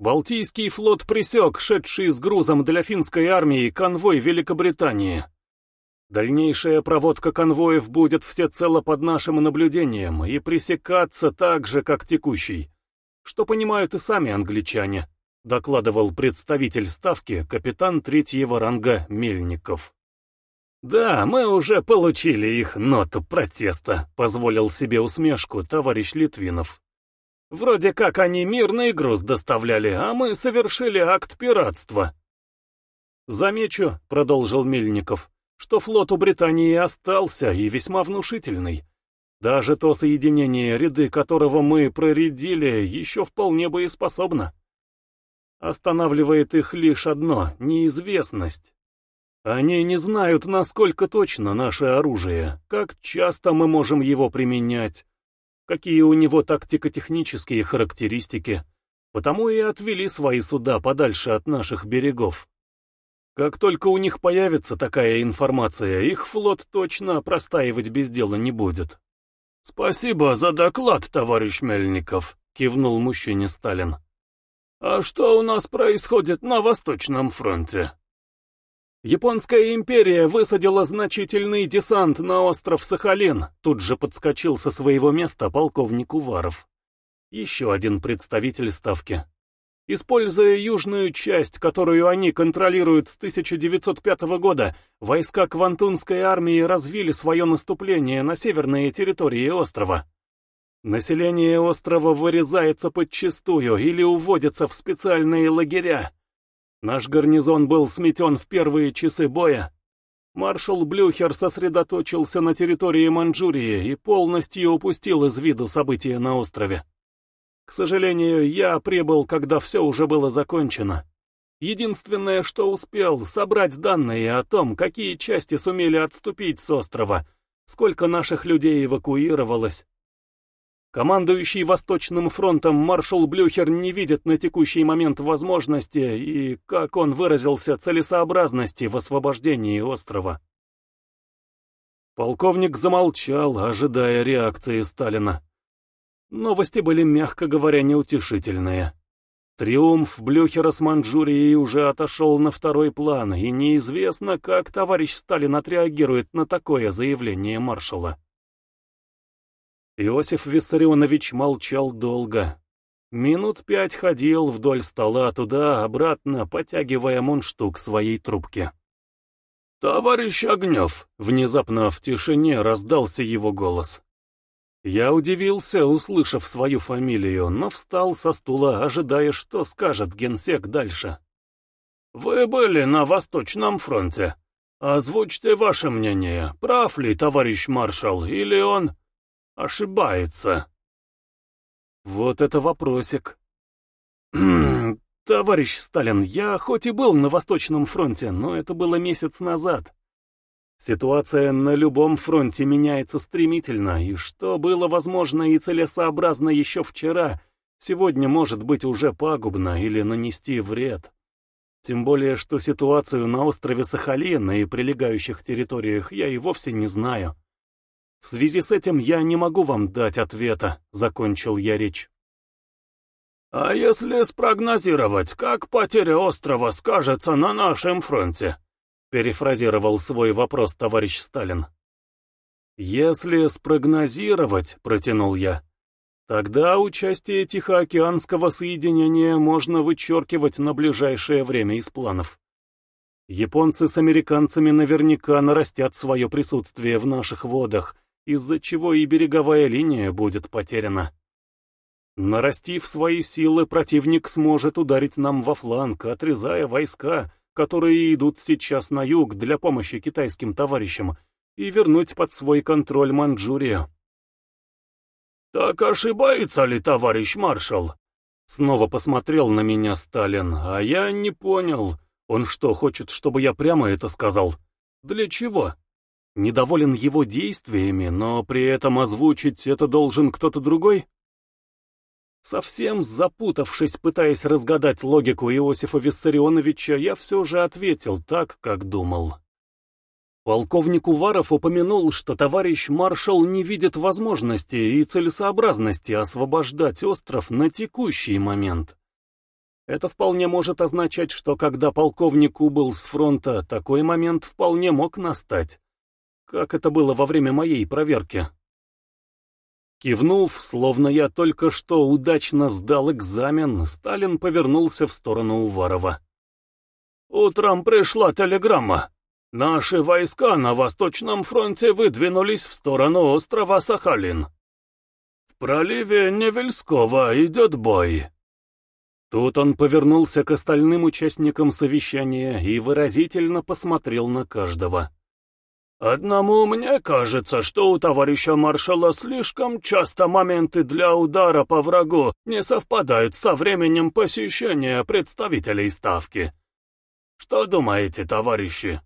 Балтийский флот пресек шедший с грузом для финской армии конвой Великобритании. Дальнейшая проводка конвоев будет всецело под нашим наблюдением и пресекаться так же, как текущий, что понимают и сами англичане, докладывал представитель ставки капитан третьего ранга Мельников. «Да, мы уже получили их ноту протеста», — позволил себе усмешку товарищ Литвинов. «Вроде как они мирный груз доставляли, а мы совершили акт пиратства». «Замечу», — продолжил Мельников, что флот у Британии остался и весьма внушительный. Даже то соединение, ряды которого мы проредили, еще вполне боеспособно. Останавливает их лишь одно — неизвестность. Они не знают, насколько точно наше оружие, как часто мы можем его применять, какие у него тактико-технические характеристики, потому и отвели свои суда подальше от наших берегов. Как только у них появится такая информация, их флот точно простаивать без дела не будет. «Спасибо за доклад, товарищ Мельников», — кивнул мужчине Сталин. «А что у нас происходит на Восточном фронте?» Японская империя высадила значительный десант на остров Сахалин, тут же подскочил со своего места полковник Уваров. Еще один представитель Ставки. Используя южную часть, которую они контролируют с 1905 года, войска Квантунской армии развили свое наступление на северные территории острова. Население острова вырезается подчистую или уводится в специальные лагеря. Наш гарнизон был сметен в первые часы боя. Маршал Блюхер сосредоточился на территории Манчжурии и полностью упустил из виду события на острове. К сожалению, я прибыл, когда все уже было закончено. Единственное, что успел, собрать данные о том, какие части сумели отступить с острова, сколько наших людей эвакуировалось. Командующий Восточным фронтом маршал Блюхер не видит на текущий момент возможности и, как он выразился, целесообразности в освобождении острова. Полковник замолчал, ожидая реакции Сталина. Новости были, мягко говоря, неутешительные. Триумф Блюхера с Манчжурией уже отошел на второй план, и неизвестно, как товарищ Сталин отреагирует на такое заявление маршала. Иосиф Виссарионович молчал долго. Минут пять ходил вдоль стола туда-обратно, потягивая мундштук своей трубки. «Товарищ Огнев!» — внезапно в тишине раздался его голос. Я удивился, услышав свою фамилию, но встал со стула, ожидая, что скажет генсек дальше. «Вы были на Восточном фронте. Озвучьте ваше мнение, прав ли товарищ маршал, или он ошибается?» Вот это вопросик. «Товарищ Сталин, я хоть и был на Восточном фронте, но это было месяц назад. Ситуация на любом фронте меняется стремительно, и что было возможно и целесообразно еще вчера, сегодня может быть уже пагубно или нанести вред. Тем более, что ситуацию на острове Сахалин и прилегающих территориях я и вовсе не знаю. В связи с этим я не могу вам дать ответа, закончил я речь. А если спрогнозировать, как потеря острова скажется на нашем фронте? перефразировал свой вопрос товарищ Сталин. «Если спрогнозировать», — протянул я, — «тогда участие Тихоокеанского соединения можно вычеркивать на ближайшее время из планов. Японцы с американцами наверняка нарастят свое присутствие в наших водах, из-за чего и береговая линия будет потеряна. Нарастив свои силы, противник сможет ударить нам во фланг, отрезая войска, которые идут сейчас на юг для помощи китайским товарищам, и вернуть под свой контроль Манчжурию. «Так ошибается ли товарищ маршал?» Снова посмотрел на меня Сталин, а я не понял. Он что, хочет, чтобы я прямо это сказал? Для чего? Недоволен его действиями, но при этом озвучить это должен кто-то другой? Совсем запутавшись, пытаясь разгадать логику Иосифа Виссарионовича, я все же ответил так, как думал. Полковник Уваров упомянул, что товарищ маршал не видит возможности и целесообразности освобождать остров на текущий момент. Это вполне может означать, что когда полковник убыл с фронта, такой момент вполне мог настать. Как это было во время моей проверки. Кивнув, словно я только что удачно сдал экзамен, Сталин повернулся в сторону Уварова. «Утром пришла телеграмма. Наши войска на Восточном фронте выдвинулись в сторону острова Сахалин. В проливе Невельского идет бой. Тут он повернулся к остальным участникам совещания и выразительно посмотрел на каждого. «Одному мне кажется, что у товарища маршала слишком часто моменты для удара по врагу не совпадают со временем посещения представителей Ставки. Что думаете, товарищи?»